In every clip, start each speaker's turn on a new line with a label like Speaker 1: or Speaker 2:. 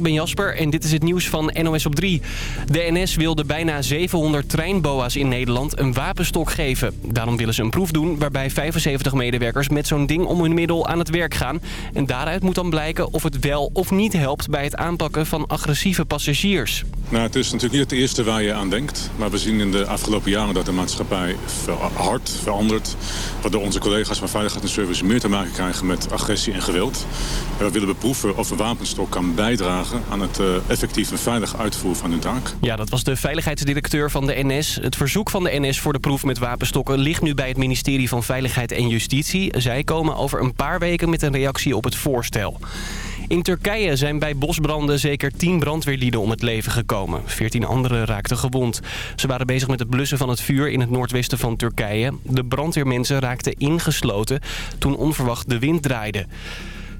Speaker 1: ik ben Jasper en dit is het nieuws van NOS op 3. De NS wil de bijna 700 treinboa's in Nederland een wapenstok geven. Daarom willen ze een proef doen waarbij 75 medewerkers met zo'n ding om hun middel aan het werk gaan. En daaruit moet dan blijken of het wel of niet helpt bij het aanpakken van agressieve passagiers.
Speaker 2: Nou, het is natuurlijk niet het eerste waar je aan denkt. Maar we zien in de afgelopen jaren dat de maatschappij hard verandert. Waardoor onze collega's van Veiligheid en Service meer te maken krijgen met agressie en geweld. We willen beproeven of een wapenstok kan bijdragen aan het uh, effectief en veilig uitvoeren van hun taak.
Speaker 1: Ja, dat was de veiligheidsdirecteur van de NS. Het verzoek van de NS voor de proef met wapenstokken ligt nu bij het ministerie van Veiligheid en Justitie. Zij komen over een paar weken met een reactie op het voorstel. In Turkije zijn bij bosbranden zeker 10 brandweerlieden om het leven gekomen. 14 anderen raakten gewond. Ze waren bezig met het blussen van het vuur in het noordwesten van Turkije. De brandweermensen raakten ingesloten toen onverwacht de wind draaide.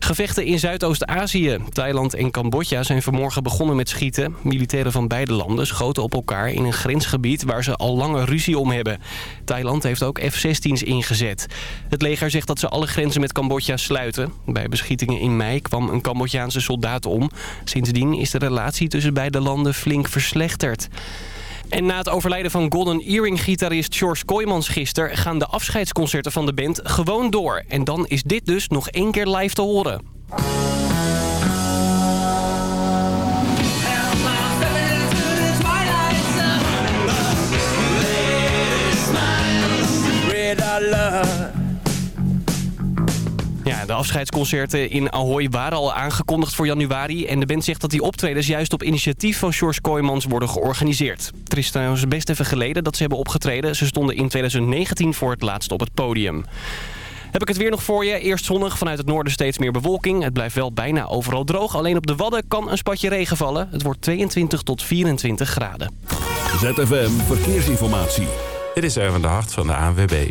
Speaker 1: Gevechten in Zuidoost-Azië. Thailand en Cambodja zijn vanmorgen begonnen met schieten. Militairen van beide landen schoten op elkaar in een grensgebied waar ze al lange ruzie om hebben. Thailand heeft ook F-16's ingezet. Het leger zegt dat ze alle grenzen met Cambodja sluiten. Bij beschietingen in mei kwam een Cambodjaanse soldaat om. Sindsdien is de relatie tussen beide landen flink verslechterd. En na het overlijden van Golden Earring-gitarist George Kooijmans gisteren... gaan de afscheidsconcerten van de band gewoon door. En dan is dit dus nog één keer live te horen. De afscheidsconcerten in Ahoy waren al aangekondigd voor januari. En de band zegt dat die optredens juist op initiatief van George Kooijmans worden georganiseerd. Het is trouwens best even geleden dat ze hebben opgetreden. Ze stonden in 2019 voor het laatst op het podium. Heb ik het weer nog voor je. Eerst zonnig, vanuit het noorden steeds meer bewolking. Het blijft wel bijna overal droog. Alleen op de Wadden kan een spatje regen vallen. Het wordt 22 tot 24 graden.
Speaker 3: ZFM Verkeersinformatie.
Speaker 4: Dit is Erwin de Hart van de ANWB.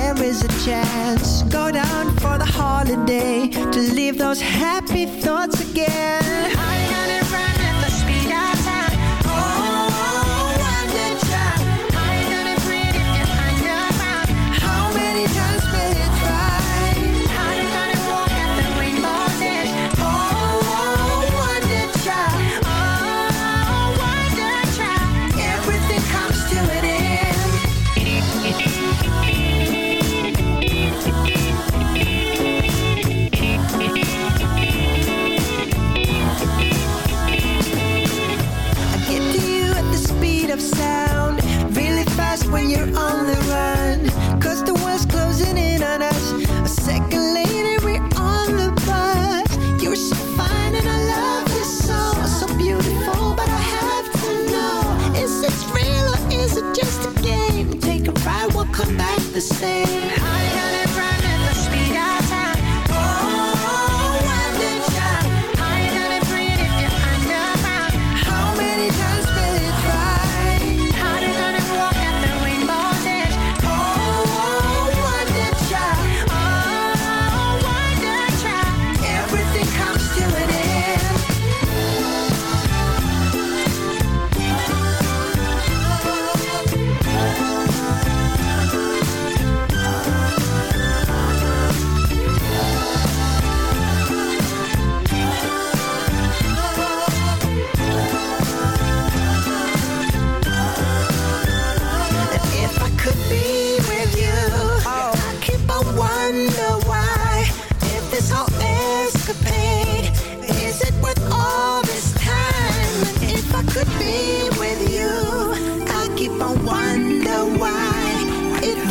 Speaker 5: there is a chance. Go down for the holiday to leave those happy thoughts again. I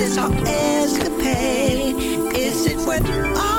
Speaker 5: this whole escapade. Is it worth all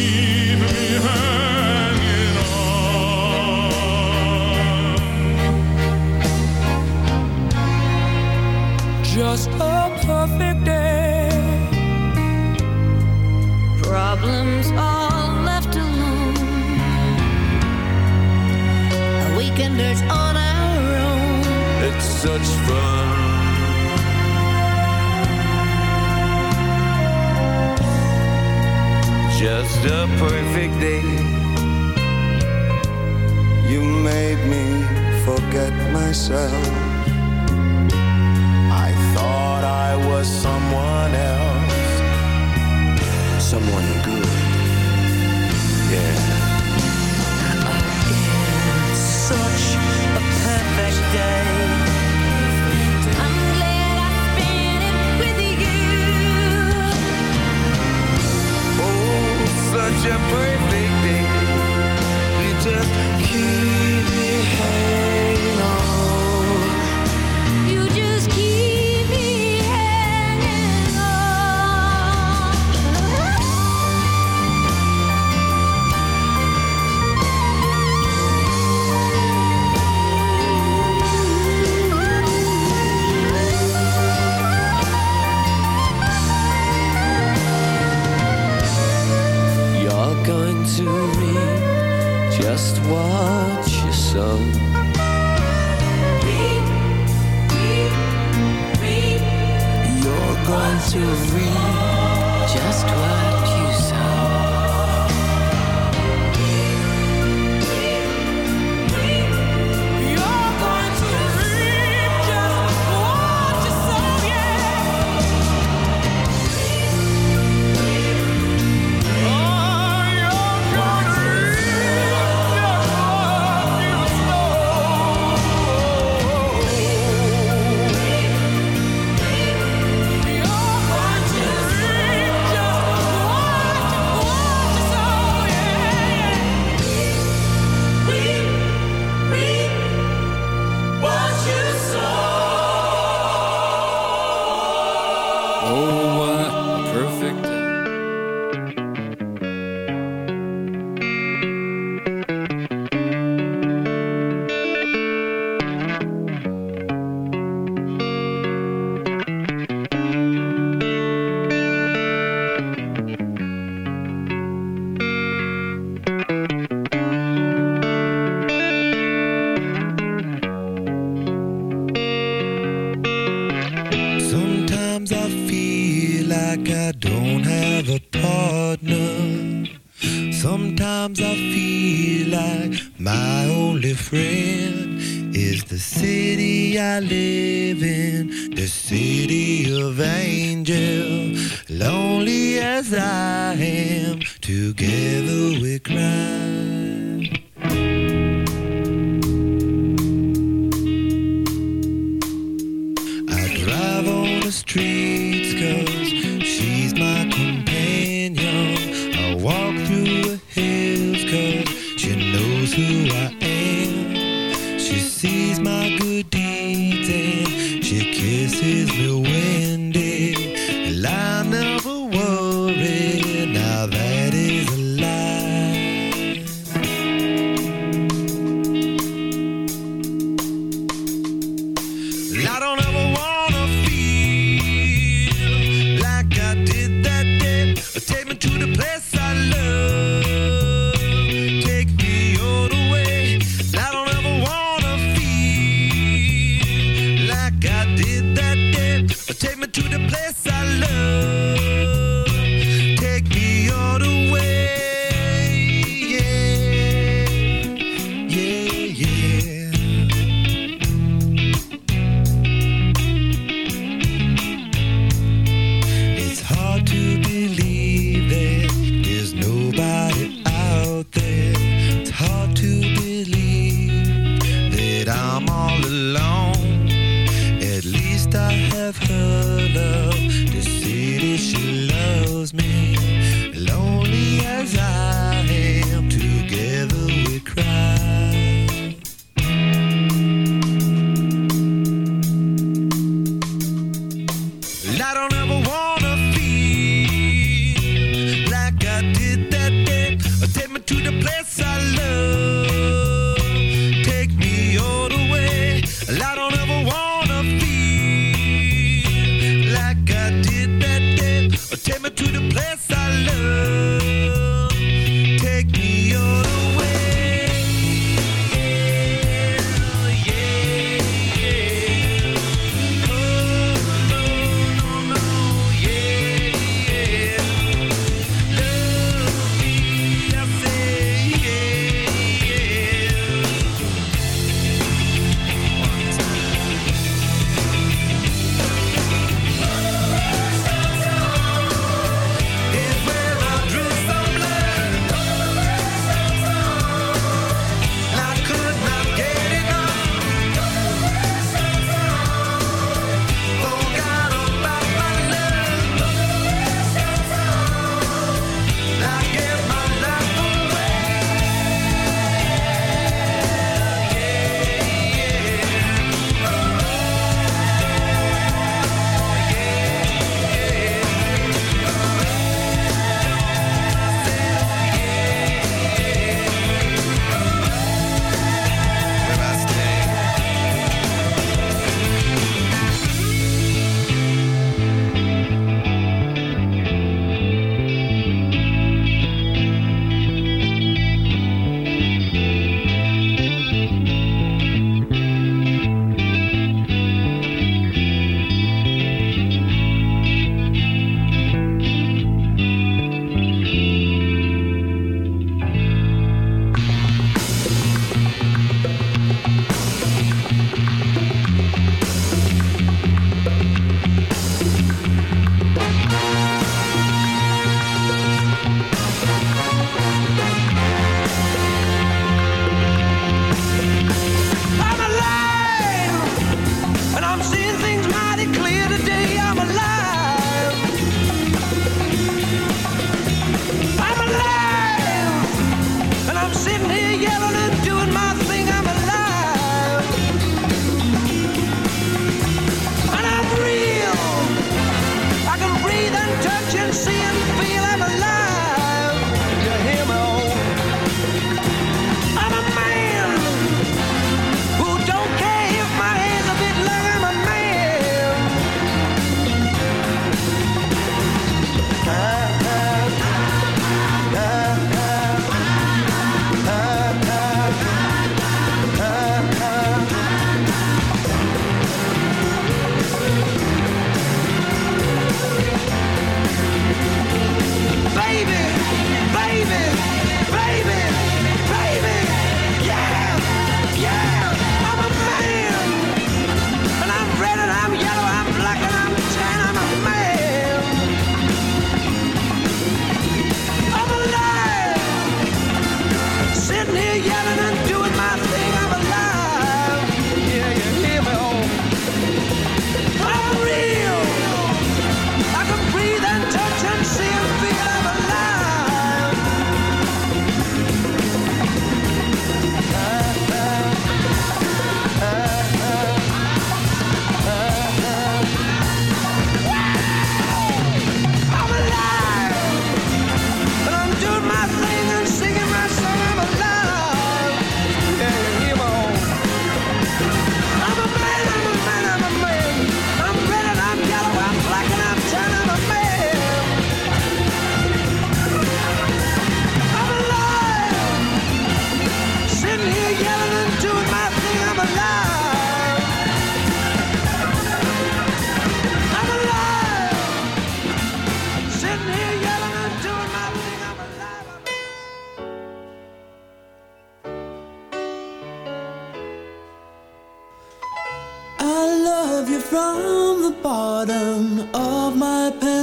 Speaker 6: leave me
Speaker 7: here.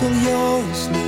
Speaker 8: until you're asleep.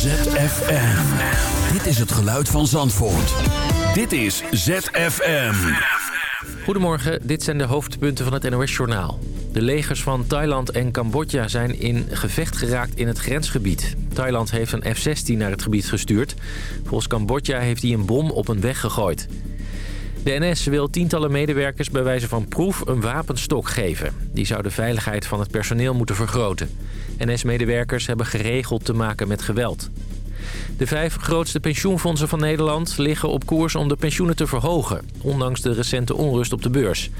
Speaker 9: ZFM. Dit is het geluid van Zandvoort. Dit is ZFM.
Speaker 10: Goedemorgen, dit zijn de hoofdpunten van het NOS-journaal. De legers van Thailand en Cambodja zijn in gevecht geraakt in het grensgebied. Thailand heeft een F-16 naar het gebied gestuurd. Volgens Cambodja heeft hij een bom op een weg gegooid. De NS wil tientallen medewerkers bij wijze van proef een wapenstok geven. Die zou de veiligheid van het personeel moeten vergroten. NS-medewerkers hebben geregeld te maken met geweld. De vijf grootste pensioenfondsen van Nederland liggen op koers om de pensioenen te verhogen, ondanks de recente onrust op de beurs.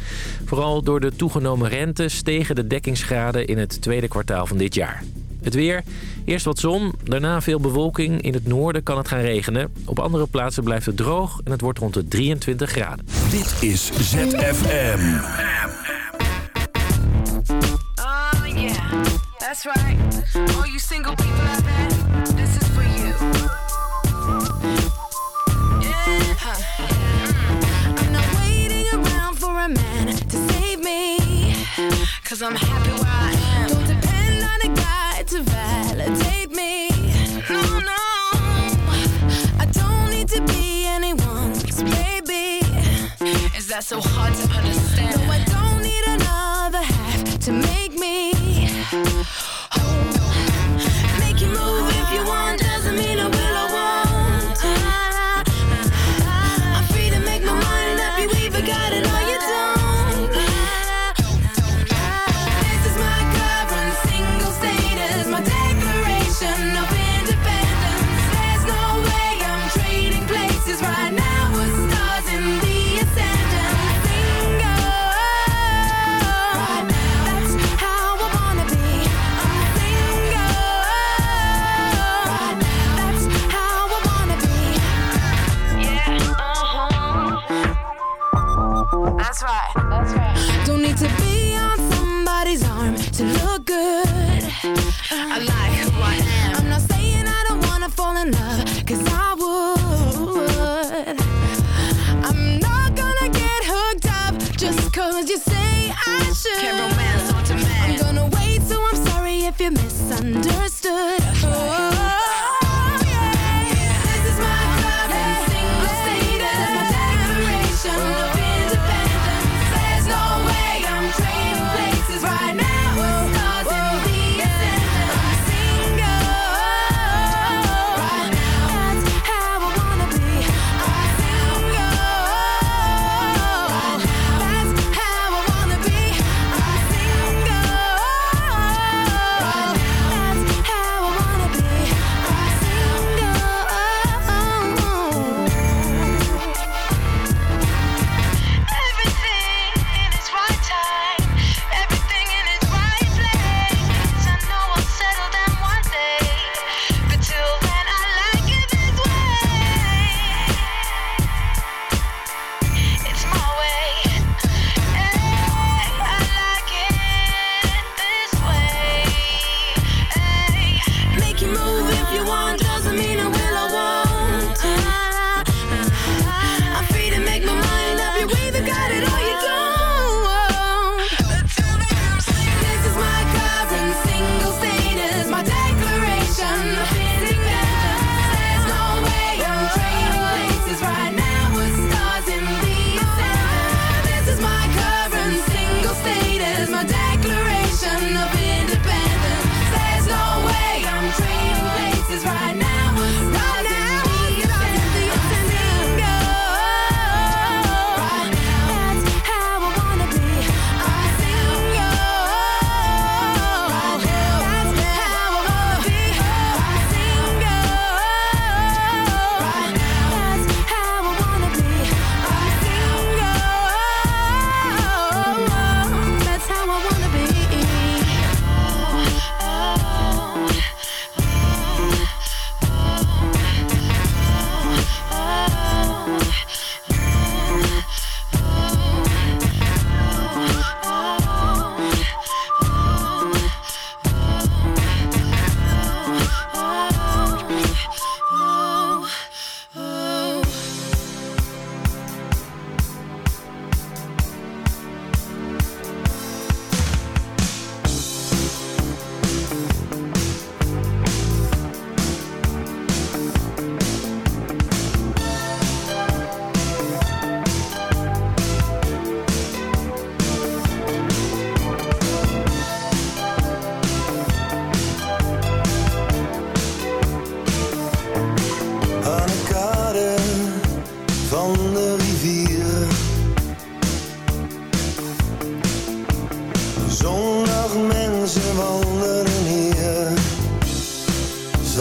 Speaker 10: Vooral door de toegenomen rente stegen de dekkingsgraden in het tweede kwartaal van dit jaar. Het weer, eerst wat zon, daarna veel bewolking. In het noorden kan het gaan regenen. Op andere plaatsen blijft het droog en het wordt rond de 23 graden.
Speaker 9: Dit is ZFM.
Speaker 3: Oh yeah, that's right. All you single people out there, this is for you. Yeah, huh. I'm not waiting around for a man to save me. Cause I'm happy validate me. No, no. I don't need to be anyone's baby. Is that so hard to understand? No, I don't need another half to make me.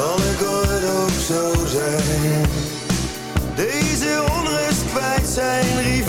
Speaker 11: zal ik
Speaker 12: ooit ook zo zijn. Deze
Speaker 13: onrust kwijt zijn.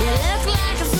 Speaker 13: You look like a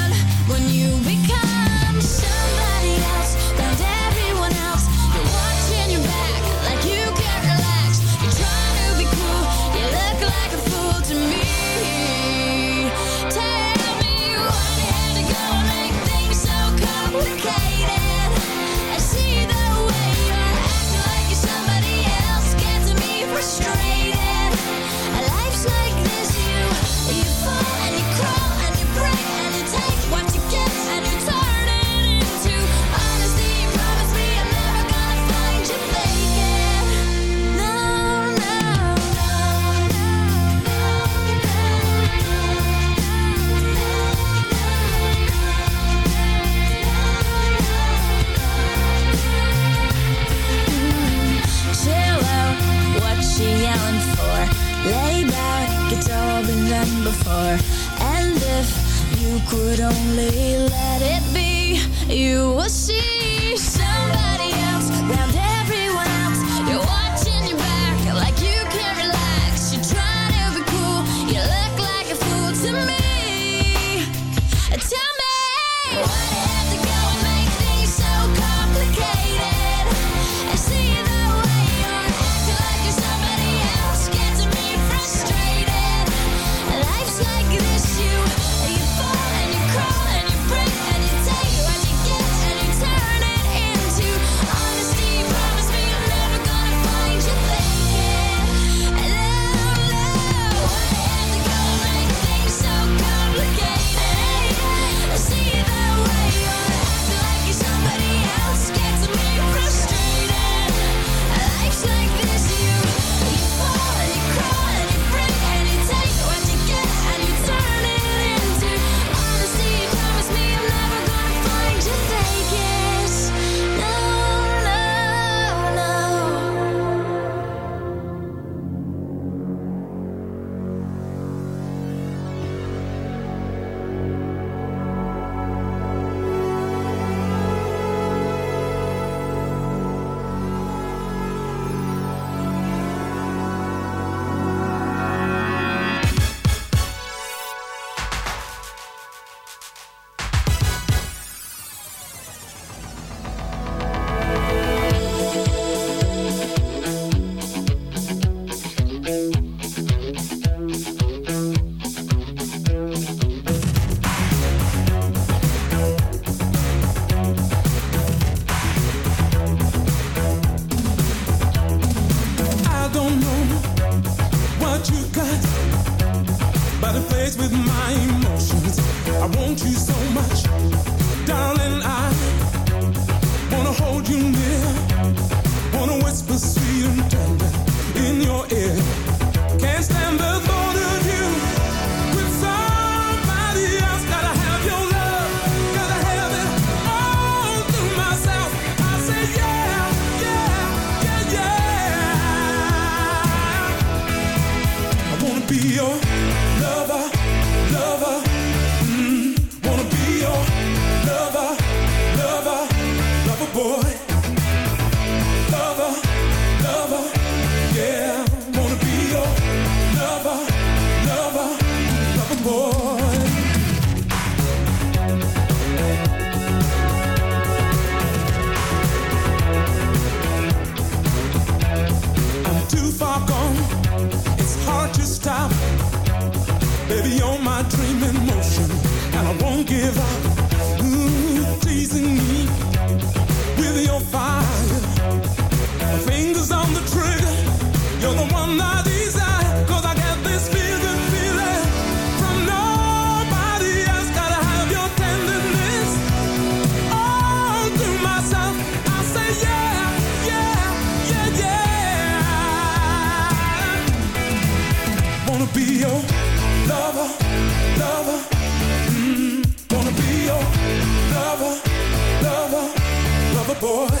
Speaker 14: boy.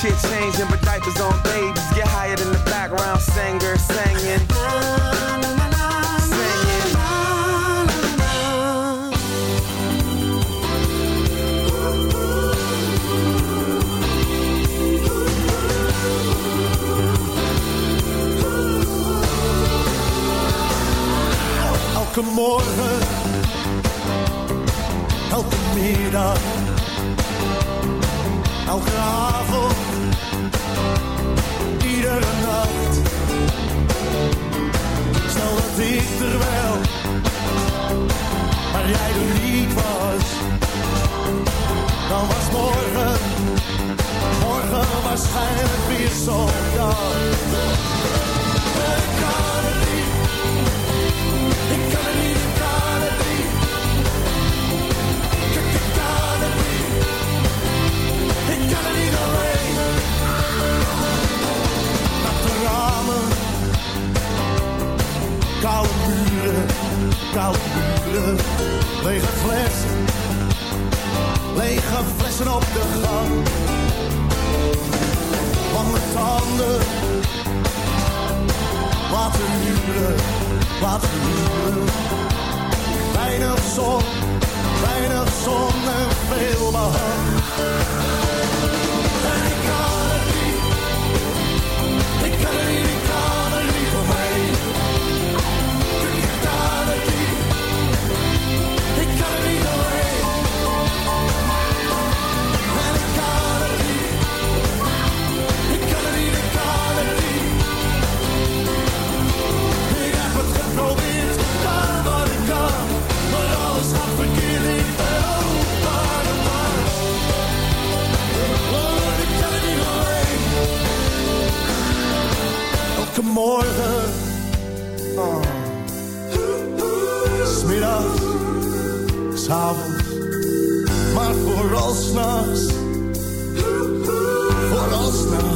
Speaker 15: shit changing, but diapers on babies. Get higher than the background singer singing.
Speaker 13: Elke morgen, elke elke avond, iedere nacht. Stel dat ik er wel, maar jij er niet was. Dan was morgen, morgen waarschijnlijk weer zo'n dag. Muren, koude muren. Lege flessen. Lege flessen op de gang. Lange tanden. Laten huren, laten huren. Weinig zon, weinig zon en veel behang. Elke morgen, oh. smiddags, s'avonds, maar vooral s'nachts, vooral s'nachts.